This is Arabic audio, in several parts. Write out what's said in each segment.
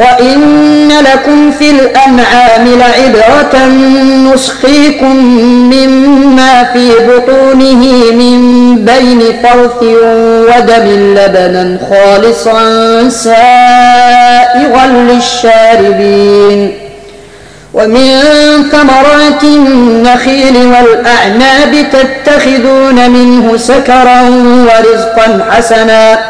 وإن لكم في الأنعام لعبرة نسقيكم مما في بطونه من بين فرث ودم لبنا خالصا سائغا للشاربين ومن ثمرات النخيل والأعناب تتخذون منه سكرا ورزقا حسنا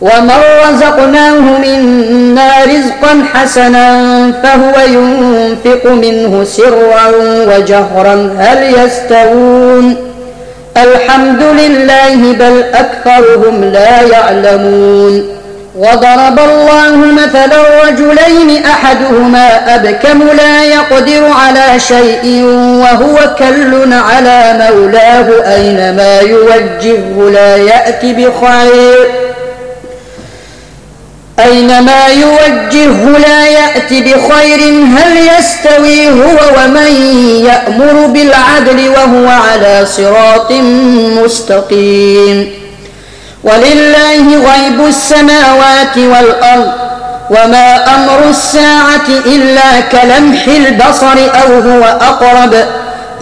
ومن رزقناه منا رزقا حسنا فهو ينفق منه سرا وجهرا هل يستوون الحمد لله بل أكثرهم لا يعلمون وضرب الله مثلا رجلين أحدهما أبكم لا يقدر على شيء وهو كل على مولاه أينما يوجهه لا يأتي بخير أينما يوجهه لا يأتي بخير هل يستوي هو ومن يأمر بالعدل وهو على صراط مستقيم؟ ولله غيب السماوات والأرض وما أمر الساعة إلا كلمح البصر أو هو أقرب.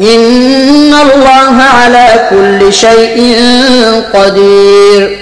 إن الله على كل شيء قدير.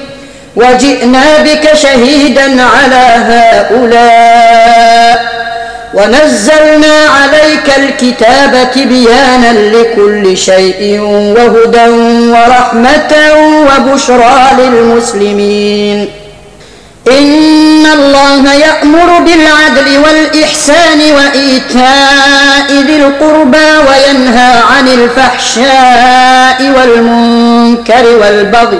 وجئنا بك شهيدا على هؤلاء ونزلنا عليك الكتاب تبيانا لكل شيء وهدى ورحمة وبشرى للمسلمين. إن الله يأمر بالعدل والإحسان وإيتاء ذي القربى وينهى عن الفحشاء والمنكر والبغي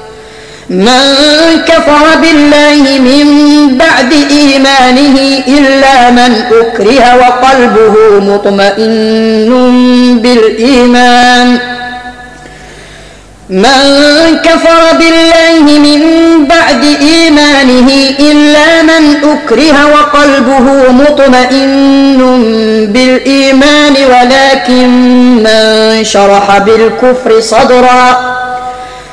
من كفر بالله من بعد إيمانه إلا من أكره وقلبه مطمئن بالإيمان. من كفر بالله من بعد إيمانه إلا من أكره وقلبه مطمئن بالإيمان ولكن من شرح بالكفر صدرًا.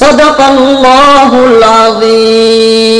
صدق الله العظيم.